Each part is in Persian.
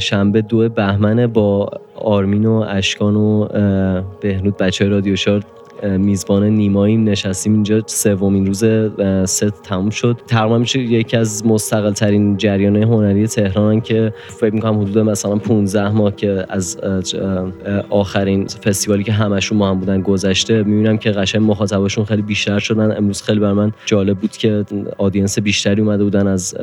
شنبه دو بهمنه با آرمین و اشکان و بهنود بچه رادیو شارد میزبان نیماییم نشستیم اینجا. سومین روز ست تموم شد. تقریبا میشه یکی از مستقل ترین جریان هنری تهران که فکر می‌کنم حدود مثلا 15 ماه که از آخرین فستیوالی که همشون ما هم بودن گذشته. می‌بینم که قشنگ مخاطباشون خیلی بیشتر شدن. امروز خیلی بر من جالب بود که آدینس بیشتری اومده بودن از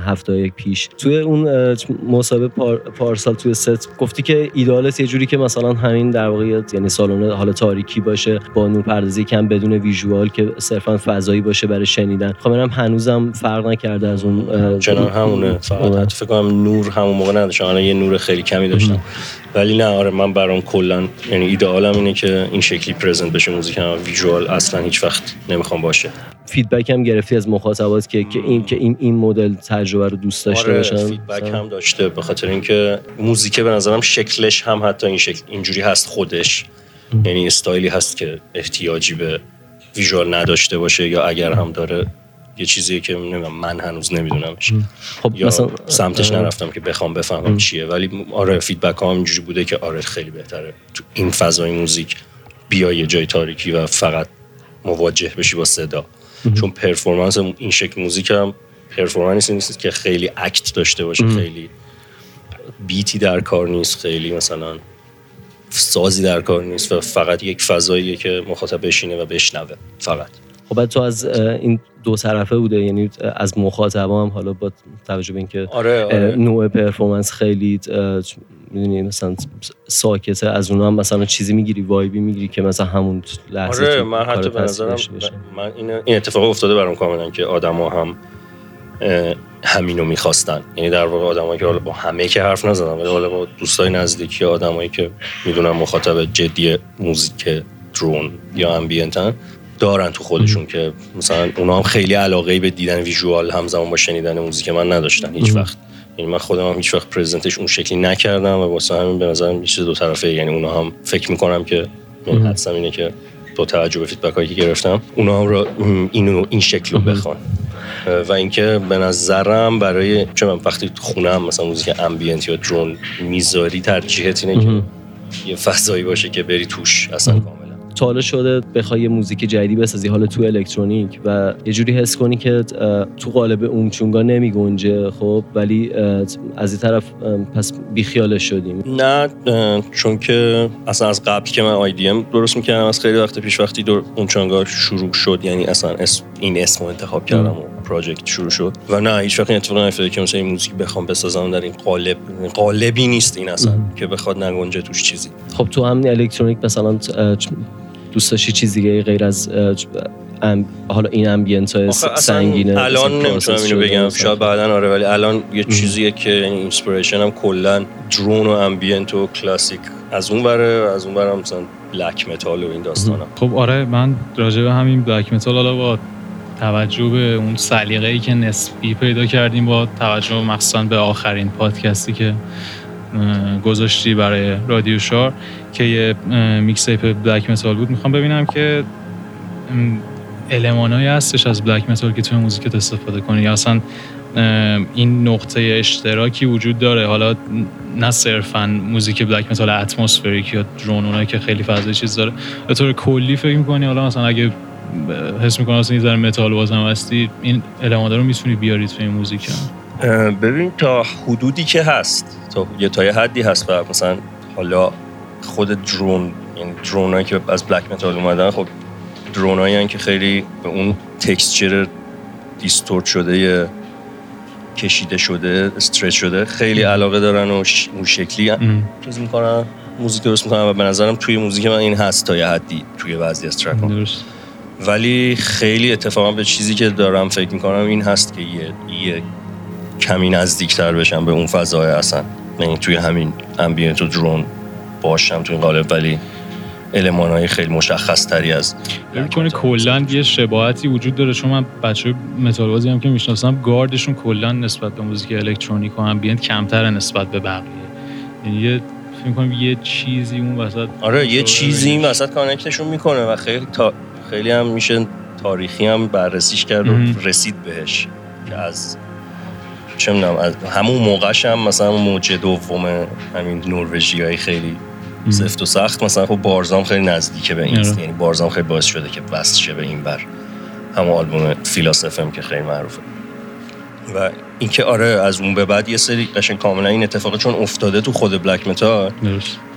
هفته یک پیش. توی اون مسابقه پارسال توی ست گفتی که ایدالت یه جوری که مثلا همین در واقع یعنی سالن حال تاریکی باشه. با نور پردازی کم بدون ویژوال که صرفا فضایی باشه برای شنیدن. خب منم هنوزم فرق نکرده از اون چنان همونه. فقط فکر کنم نور همون موقع نداشتم الان یه نور خیلی کمی داشتم. ولی نه آره من برام کلا یعنی ایدئالم اینه که این شکلی پرزنت بشه موزیک هم ویژوال اصلا هیچ وقت نمی‌خوام باشه. feedback هم گرفتی از مخاطبات که که این که این این مدل تجربه رو دوست داشته آره باشن؟ feedback هم داشته به خاطر اینکه موزیک به نظرم شکلش هم حتی این شکل اینجوری هست خودش. یعنی استایلی هست که احتیاجی به visual نداشته باشه یا اگر هم داره یه چیزی که نمی‌دونم من هنوز نمیدونمش. خب یا مثلا سمتش نرفتم که بخوام بفهمم چیه. ولی آره feedback هم اینجوری بوده که آره خیلی بهتره. تو این فضای موزیک بیا یه جای تاریکی و فقط مواجه بشی با صدا. چون performance این شکل موزیک هم performance نیست که خیلی act داشته باشه خیلی beat ی در کار نیست خیلی مثلا سازی در کار نیست و فقط یک فضاییه که مخاطب بشینه و بشنوه فقط خب تو از این دو طرفه بوده یعنی از مخاطبا هم حالا با توجه به اینکه آره, آره. نوع performance خیلی می‌دونی مثلا ساکته از اونها هم مثلا چیزی می‌گیری وایبی می‌گیری که مثلا همون لحظه آره من حتی به نظرم من این این اتفاق افتاده برام کاملا که آدما هم همینو می‌خواستن. یعنی در واقع آدمایی که حالا با همه که حرف نزدن ولی حالا با دوستای نزدیکی آدمایی که می‌دونن مخاطب جدی موزیک درون یا امبینتن دارن تو خودشون که مثلا اونا هم خیلی علاقه به دیدن ویژوال همزمان با شنیدن موزیک من نداشتن هیچ وقت. یعنی من خودم هم هیچ وقت present ش اون شکلی نکردم و واسه همین به نظرم چیز دو طرفه. یعنی اونا هم فکر می‌کنم که من حدسم اینه که با توجه به feedback هایی که گرفتم اونا هم را اینو این شکل رو بخوان. و اینکه به نظرم برای چون من وقتی خونه هم مثلا موزیک ambient یا drone می‌ذاری ترجیحت اینه که یه فضایی باشه که بری توش اصلا کاملا. تا حالا شده بخوای موزیک جدیدی بسازی حالا تو الکترونیک و یه جوری حس کنی که تو قالب اومچونگا نمی گنجه خب ولی از این طرف پس بیخیالش شدیم. نه چون که اصلا از قبل که من آیدی ام درست می‌کردم از خیلی وقت پیش وقتی دور اونچانگا شروع شد یعنی اصلا اسم این اسم رو انتخاب کردم و پراجکت شروع شد. و نه هیچ وقت اتفاق نیفتاده که مثلا این موزیک بخوام بسازم در این قالب قالبی نیست این اصلا که بخواد نگنجه توش چیزی. خب تو همین الکترونیک مثلا دوست داشتی چیز دیگه غیر از ام... حالا این ambient های سنگینه الان نمی‌تونم اینو بگم. شاید بعدا آره ولی الان یه چیزیه که یعنی inspiration هم کلا drone و ambient و کلاسیک از اون بره از اون برم مثلا black metal و این داستانا. خب آره من راجع به همین بلک متال حالا با توجه به اون سلیقه ای که نسبی پیدا کردیم با توجه مخصوصا به آخرین پادکستی که گذاشتی برای رادیو شار که یه میکس ایپ black metal بود. می‌خوام ببینم که المانایی هستش از black metal که توی موزیکت استفاده کنی. یا اصلا این نقطه اشتراکی وجود داره؟ حالا نه صرفا موزیک black metal atmospheric یا drone که خیلی فضای چیز داره. به طور کلی فکر می‌کنی؟ حالا مثلا اگه حس می‌کنم اصلا یه ذره متال بازم هستی. این المانا رو می‌تونی بیاری توی این موزیک ببین تا حدودی که هست تا یه تا یه حدی هست و مثلا حالا خود drone این drone ایی که از black metal اومدن خب drone ایی که خیلی به اون texture distort شده کشیده شده stretch شده خیلی علاقه دارن و اون شکلی چیز می‌کنن؟ موزیک درست می‌کنن و به نظرم توی موزیک من این هست تا یه حدی توی بعضی از track ولی خیلی اتفاقا به چیزی که دارم فکر می‌کنم این هست که یه, یه کمی نزدیکتر بشم به اون فضای اصلا. یعنی توی همین ambient و drone باشم توی این قالب ولی المان های خیلی مشخص تری از کنه کلا یه شباهتی وجود داره. چون من بچه متال بازی هم که می‌شناسم گاردشون کلا نسبت به موزیک الکترونیک و ambient کمتر نسبت به بقیه. یعنی یه فکر کنم یه چیزی اون وسط آره یه چیزی این وسط connect شون می‌کنه و خیلی تا... خیلی هم میشه تاریخی هم بررسیش کرد و رسید بهش که از چه می‌دونم از همون موقعش هم مثلا موج دوم همین نروژی های خیلی سفت و سخت. مثلا خب بارزام خیلی نزدیکه به این آره. یعنی بارزام خیلی باعث شده که وصل شه به این بر. همون آلبوم فیلاسفم که خیلی معروفه. و اینکه آره از اون به بعد یه سری قشنگ کاملا این اتفاق چون افتاده تو خود بلک متال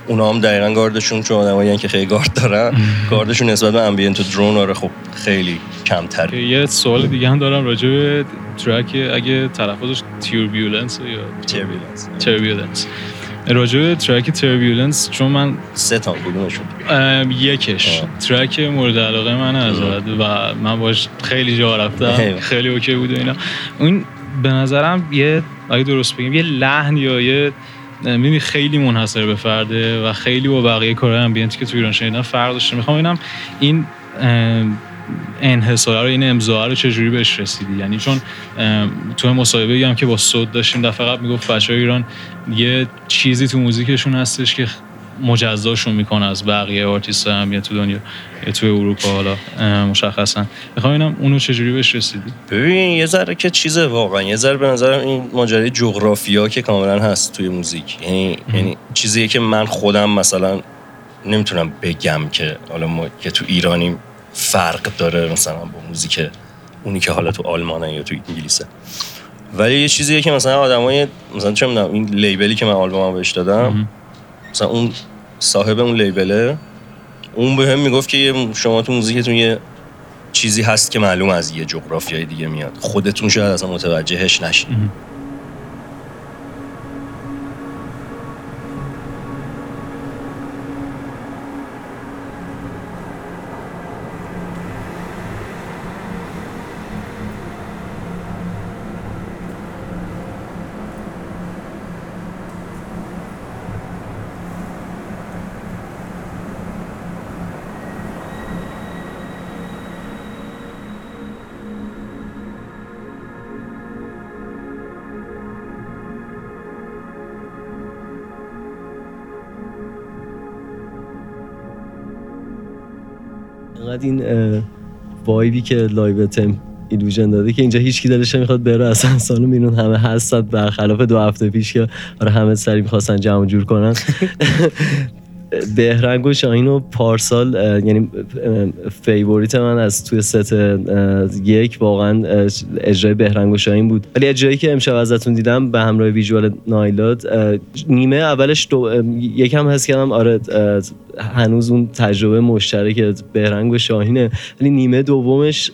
اونا هم دقیقا گاردشون چون آدمایی که خیلی گارد دارن گاردشون نسبت به امبینت و درون آره خب خیلی کمتر. یه سوال دیگه هم دارم راجع به ترک اگه تلفظش تیربیولنس یا تیربیولنس تیربیولنس راجع به ترک تربیولنس چون من سه تا کدومشون؟ یکش ترک مورد علاقه من از و من باش خیلی جا رفتم خیلی اوکی بود و اینا. اون به نظرم یه اگه درست بگیم یه لحن یا یه می‌بینی خیلی منحصر به فرده و خیلی با بقیه کارهای امبینتی که تو ایران شنیدن فرق داشته. می‌خوام ببینم این انحصار رو این امضا رو چجوری بهش رسیدی؟ یعنی چون تو مصاحبه هم که با صد داشتیم دفعه قبل می‌گفت بچه ایران یه چیزی تو موزیکشون هستش که مجزاشون می‌کنه از بقیه آرتیست هم یا تو دنیا یا تو اروپا حالا مشخصا. می‌خوام اینم اونو چجوری بهش رسیدی؟ ببین یه ذره که چیزه واقعا. یه ذره به نظرم این ماجرای جغرافیا که کاملا هست توی موزیک. یعنی یعنی چیزیه که من خودم مثلا نمی‌تونم بگم که حالا ما که تو ایرانیم فرق داره مثلا با موزیک اونی که حالا تو آلمانه یا تو انگلیسه. ولی یه چیزیه که مثلا آدمای مثلا چه می‌دونم این لیبلی که من آلبومم بهش دادم مثلا اون صاحب اون لیبله اون به هم می‌گفت که شما تو موزیکتون یه چیزی هست که معلوم از یه جغرافیای دیگه میاد. خودتون شاید اصلا متوجهش نشید انقدر این vibe ی که live Temp-Illusion داده که اینجا هیچ کی دلش نمی‌خواد بره اصلا سالن میرون همه هستن برخلاف دو هفته پیش که آره همه سری می‌خواستن جمع جور کنن. بهرنگ و شاهین و پارسال یعنی favorite من از توی ست یک واقعا اجرای بهرنگ و شاهین بود. ولی اجرایی که امشب ازتون دیدم به همراه visual نایلاد نیمه اولش دو یکم حس کردم آره هنوز اون تجربه مشترک بهرنگ و شاهینه. ولی نیمه دومش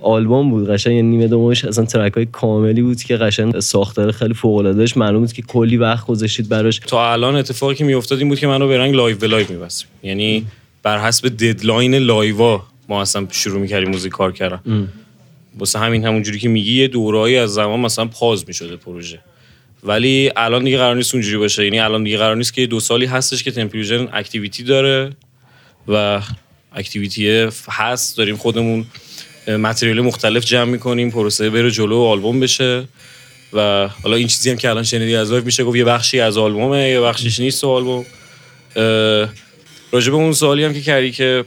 آلبوم بود قشنگ یعنی نیمه دومش اصلا track های کاملی بود که قشنگ ساختار خیلی فوق العاده داشت معلوم بود که کلی وقت گذاشتید براش. تا الان اتفاقی که میافتاد این بود که منو بهرنگ live به live میبستیم. یعنی بر حسب deadline live ا ما اصلا شروع می‌کردیم موزیک کار کردن. واسه همین همونجوری که میگی یه دورایی از زمان مثلا pause می‌شده پروژه. ولی الان دیگه قرار نیست اونجوری باشه. یعنی الان دیگه قرار نیست که دو سالی هستش که Temp-Illusion activity داره و activity هست. داریم خودمون material مختلف جمع می‌کنیم پروسه بره جلو و آلبوم بشه. و حالا این چیزی هم که الان شنیدی از میشه گفت یه بخشی از آلبومه یه بخشیش نیست آلبوم. راجب اون سوالی هم که کردی که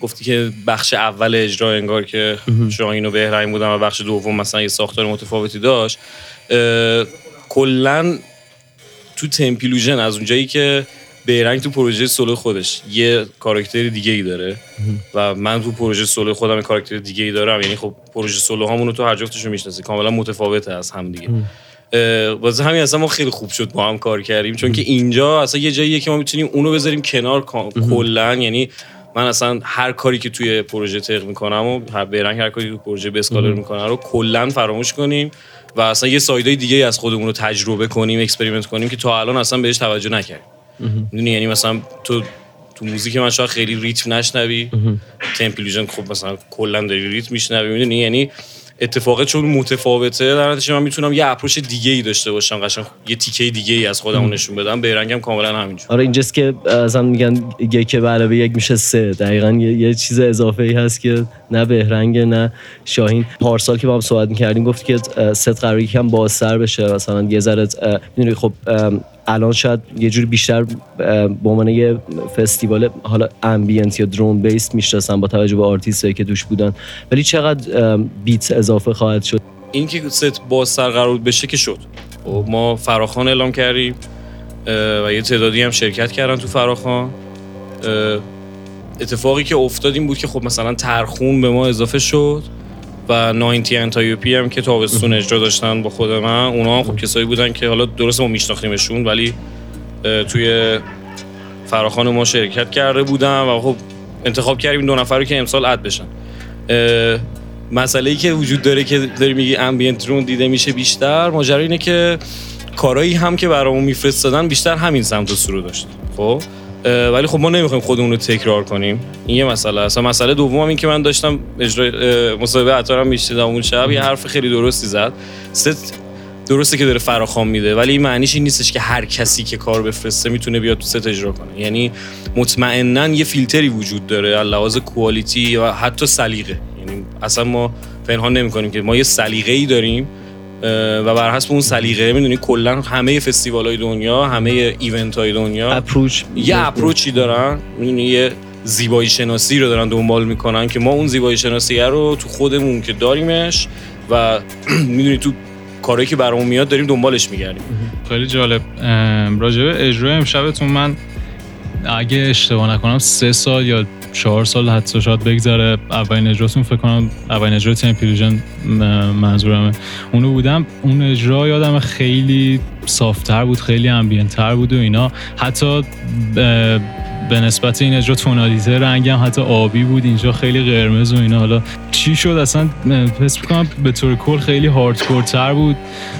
گفتی که بخش اول اجرا انگار که شاهین و بهرنگ بودن و بخش دوم مثلا یه ساختار متفاوتی داشت. کلا تو تمپیلوژن از اونجایی که بیرنگ تو پروژه سولو خودش یه کاراکتر دیگه ای داره و من تو پروژه سولو خودم یه کاراکتر دیگه ای دارم. یعنی خب پروژه سولو همونو تو هر جفتشو می‌شناسی کاملا متفاوته از هم دیگه. واسه همین اصلا ما خیلی خوب شد با هم کار کردیم. چون که اینجا اصلا یه جاییه که ما می‌تونیم اونو بذاریم کنار کلا. یعنی من اصلا هر کاری که توی پروژه تق می‌کنم و هر بیرنگ هر کاری تو پروژه بسکالر می‌کنم رو کلا فراموش کنیم و اصلا یه سایدای دیگه از خودمون رو تجربه کنیم اکسپریمنت کنیم که تا الان اصلا بهش توجه نکردیم. می‌دونی؟ یعنی مثلا تو تو موزیک من شاید خیلی ریتم نشنوی. تمپلیژن خب مثلا کلا داری ریتم میشنوی می‌دونی؟ یعنی اتفاقه چون متفاوته در نتیجه من می‌تونم یه اپروچ دیگه ای داشته باشم قشنگ. یه تیکه دیگه ای از خودم نشون بدم. به رنگم کاملا همینجور آره اینجاست که اصلا میگن یک به علاوه یک میشه سه. دقیقا یه, یه چیز اضافه ای هست که نه بهرنگ نه شاهین. پارسال که با هم صحبت می‌کردیم گفت که ست قراری یکم بازتر بشه. مثلا یه ذره می‌دونی؟ خب الان شاید یه جوری بیشتر به عنوان یه فستیوال حالا ambient یا drone based می‌شناسن با توجه به آرتیستایی که توش بودن. ولی چقدر beat اضافه خواهد شد؟ این که ست بازتر قرار بشه که شد. خب ما فراخان اعلام کردیم و یه تعدادی هم شرکت کردن تو فراخان. اتفاقی که افتاد این بود که خب مثلا ترخون به ما اضافه شد. و 90 انتایوپی هم که تابستون اجرا داشتن با خود من. اونا هم خب کسایی بودن که حالا درست ما میشناختیمشون ولی توی فراخان ما شرکت کرده بودن و خب انتخاب کردیم دو نفر رو که امسال اد بشن. مسئله ای که وجود داره که داری میگی ambient drone دیده میشه بیشتر ماجرا اینه که کارایی هم که برامون میفرستادن بیشتر همین سمت و سو رو داشت. خب؟ ولی خب ما نمی‌خوایم خودمون رو تکرار کنیم. این یه مسئله است. مسئله دوم این که من داشتم اجرا مصاحبه عطارم میشیدم اون شب. یه حرف خیلی درستی زد. ست درسته که داره فراخوان میده ولی این معنیش این نیستش که هر کسی که کار بفرسته می‌تونه بیاد تو ست اجرا کنه. یعنی مطمئنا یه فیلتری وجود داره لحاظ quality و حتی سلیقه. یعنی اصلا ما پنهان نمی‌کنیم که ما یه سلیقه ای داریم و بر حسب اون سلیقه می‌دونی کلا همه فستیوال های دنیا همه ایونت های دنیا اپروچ یه اپروچی دارن می‌دونی یه زیبایی شناسی رو دارن دنبال می‌کنن که ما اون زیبایی شناسی رو تو خودمون که داریمش و می‌دونی تو کاری که برامون میاد داریم دنبالش میگردیم. خیلی جالب. راجع به اجرای امشبتون من اگه اشتباه نکنم سه سال یا چهار سال حتی شاید بگذره. اولین اجراتون فکر کنم اولین اجرا تیم منظورمه. اونو بودم. اون اجرا یادم خیلی صافتر بود خیلی امبینتر بود و اینا. حتی به نسبت این اجرا تونالیته رنگم حتی آبی بود. اینجا خیلی قرمز و اینا. حالا چی شد؟ اصلا حس کنم به طور کل خیلی هاردکورتر بود.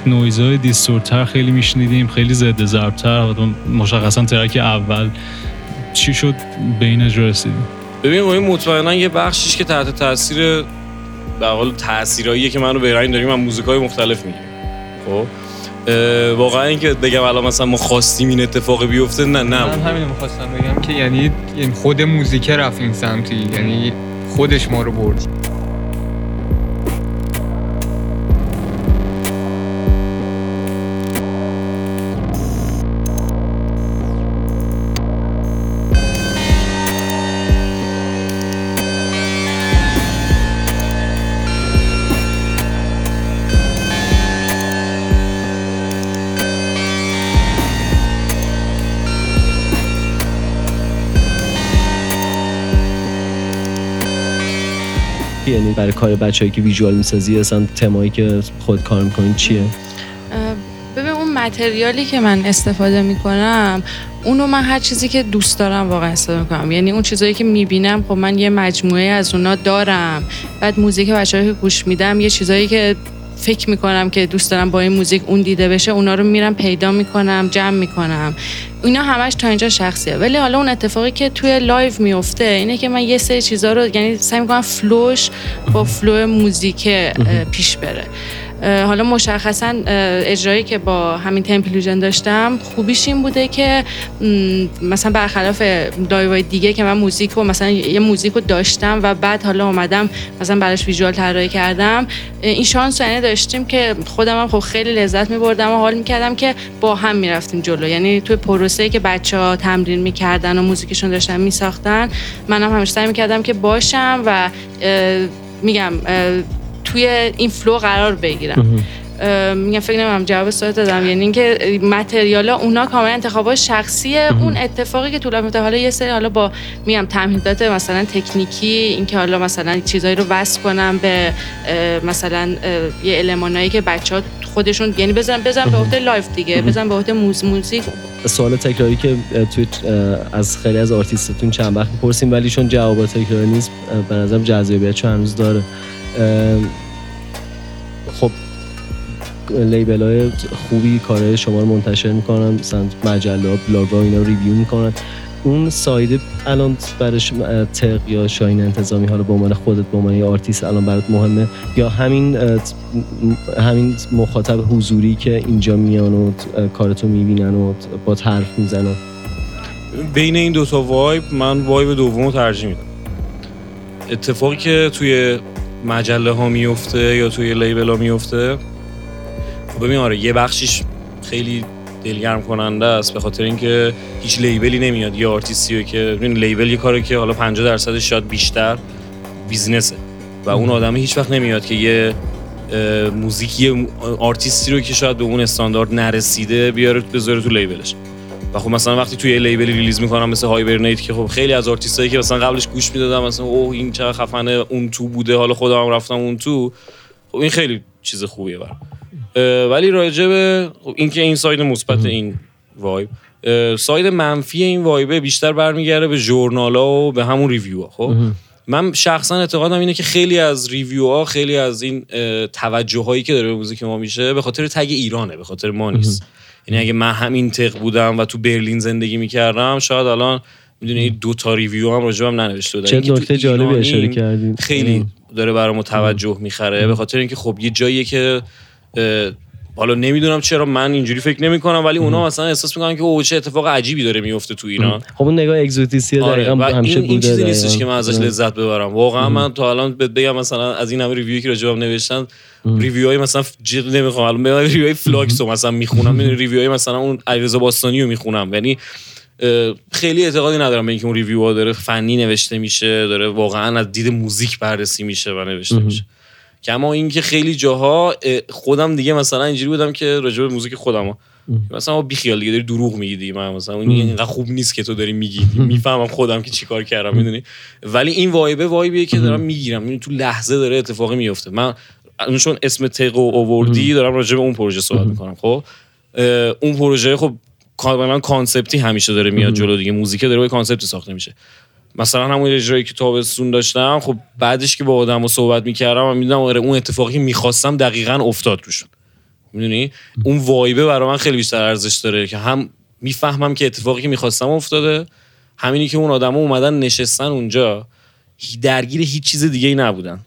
نویزهای دیستورتر خیلی میشنیدیم. خیلی ضد ضربتر مشخصا ترک اول. چی شد؟ به این اجرا رسیدیم. ببین این مطمئنا یه بخشیش که تحت تاثیر به حال تاثیراییه که منو به رنگ داریم من موزیکای مختلف میگیم. خب؟ واقعا اینکه بگم الان مثلا ما خواستیم این اتفاق بیفته نه نه. من همین می‌خواستم بگم که یعنی خود موزیک رفت این سمتی یعنی خودش ما رو برد. یعنی برای کار بچه‌ای که visual می‌سازی اصلا تم‌هایی که خود کار می‌کنین چیه؟ ببین اون material ی که من استفاده می‌کنم اونو من هر چیزی که دوست دارم واقعا استفاده می‌کنم. یعنی اون چیزایی که می‌بینم خب من یه مجموعه از اونا دارم. بعد موزیک بچه‌ها که گوش میدم یه چیزایی که فکر می‌کنم که دوست دارم با این موزیک اون دیده بشه اونا رو میرم پیدا می‌کنم جمع می‌کنم. اینا همش تا اینجا شخصیه. ولی حالا اون اتفاقی که توی live میفته اینه که من یه سری چیزا رو یعنی سعی می‌کنم flow ش با flow موزیک پیش بره. حالا مشخصا اجرایی که با همین Temp-Illusion داشتم خوبیش این بوده که مثلا برخلاف live های دیگه که من موزیک رو مثلا یه موزیک رو داشتم و بعد حالا اومدم مثلا براش visual طراحی کردم این شانس رو داشتیم که خودم هم خب خیلی لذت می‌بردم و حال می‌کردم که با هم می‌رفتیم جلو. یعنی توی پروسه که بچه ها تمرین می‌کردن و موزیکشون داشتن میساختن منم همیشه سعی می‌کردم که باشم و میگم توی این flow قرار بگیرم. میگم فکر نمی‌کنم جواب سوالت دادم. یعنی اینکه material ا اونا کاملا انتخابات شخصیه. اون اتفاقی که تو live میفته حالا یه سری حالا با میگم تمهیدات مثلا تکنیکی اینکه حالا مثلا چیزایی رو وصل کنم به مثلا یه المانایی که بچه خودشون یعنی بزن بزن به عهده live دیگه بزن به عهده موز موزیک. سوال تکراری که توی از خیلی از آرتیستتون چند وقت می‌پرسیم ولی چون جوابات تکراری نیست به نظرم جذابیت هنوز داره. label های خوبی کارهای شما رو منتشر می‌کنن مثلا مجله ها بلاگ ها اینا review می‌کنن. اون side ه الان برای تق یا شاهین انتظامی حالا به عنوان خودت به عنوان آرتیست الان برات مهمه یا همین همین مخاطب حضوری که اینجا میان و کارتو می‌بینن و با حرف می‌زنن. بین این دوتا وایب من وایب دوم رو ترجیح میدم. اتفاقی که توی مجله ها میفته یا توی لیبل ها میفته ببین آره یه بخشیش خیلی دلگرم کننده است به خاطر اینکه هیچ لیبلی نمیاد. یه آرتیستی که ببین لیبل یه کاری که حالا 50 درصد شاید بیشتر business ه. و اون آدم هیچ وقت نمیاد که یه موزیکی آرتیستی رو که شاید به اون استاندارد نرسیده بیاره بذاره تو label ش. و خب مثلا وقتی توی label ی release می‌کنم مثل Hibernate که خب خیلی از آرتیستایی که مثلا قبلش گوش می‌دادم مثلا اوه این چقدر خفنه اون تو بوده حالا خودم رفتم اون تو. خب این خیلی چیز خوبیه برام. ولی راجع به خب این side مثبت این vibe side منفی این vibe ه بیشتر برمیگرده به journal ا و به همون review خب؟ من شخصا اعتقادم اینه که خیلی از ریویو ها خیلی از این توجه هایی که داره به موزیک ما میشه به خاطر تگ ایرانه به خاطر ما نیست. یعنی اگه من همین تق بودم و تو برلین زندگی می‌کردم شاید الان می‌دونی دو تا ریویو هم راجبم ننوشته بودن چه نکته جالبی اشاره کردین. خیلی داره برام توجه می‌خره به خاطر اینکه خب یه جاییه که حالا نمی‌دونم چرا من اینجوری فکر نمی کنم ولی اونا مثلا احساس می‌کنن که اوه چه اتفاق عجیبی داره میفته تو ایران. خب اون نگاه exotic ی آره دقیقاً همیشه این, این چیزی نیستش که من ازش لذت ببرم. واقعا من تا الان بگم مثلا از این همه review ی که راجبم نوشتن review های مثلا جدی نمی‌خونم. الان میام review های فلاکس رو مثلا می‌خونم. review های مثلا اون علیرضا باستانی رو می‌خونم. یعنی خیلی اعتقادی ندارم به اینکه اون review ها داره فنی نوشته میشه داره واقعا از دید موزیک بررسی میشه و نوشته میشه. کما اینکه خیلی جاها خودم دیگه مثلا اینجوری بودم که راجع به موزیک خودم مثلا ما بیخیال دیگه داری دروغ میگی دیگه من مثلا اون اینقدر خوب نیست که تو داری میگی می‌فهمم خودم که چیکار کردم می‌دونی؟ ولی این vibe ه vibe یه که دارم می‌گیرم. تو لحظه داره اتفاقی میفته من چون اسم تق و اووردی دارم راجع به اون پروژه صحبت می‌کنم خب؟ اون پروژه خب کاملا concept ی همیشه داره میاد جلو دیگه. موزیک داره با concept ی ساخته میشه. مثلا همون اجرایی که تابستون داشتم خب بعدش که با آدم صحبت می‌کردم و می‌دونم آره اون اتفاقی می‌خواستم دقیقا افتاد روشون می‌دونی؟ اون وایبه برای من خیلی بیشتر ارزش داره که هم می‌فهمم که اتفاقی که می‌خواستم افتاده همینی که اون آدما اومدن نشستن اونجا درگیر هیچ چیز دیگه ای نبودن.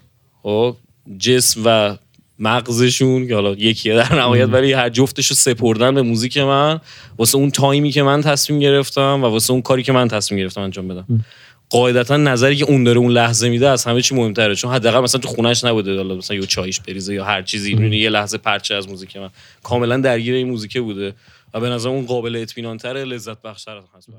خب جسم و مغزشون که حالا یکیه در نهایت ولی هر جفتش رو سپردن به موزیک من واسه اون تایمی که من تصمیم گرفتم و واسه اون کاری که من تصمیم گرفتم انجام بدم. قاعدتا نظری که اون داره اون لحظه میده از همه چی مهمتره. چون حداقل مثلا تو خونش نبوده. حالا مثلا یه چایش بریزه یا هر چیزی. یه لحظه پرچه از موزیک من. کاملا درگیر این موزیک بوده. و به نظر اون قابل اطمینان تره لذت بخشتر هست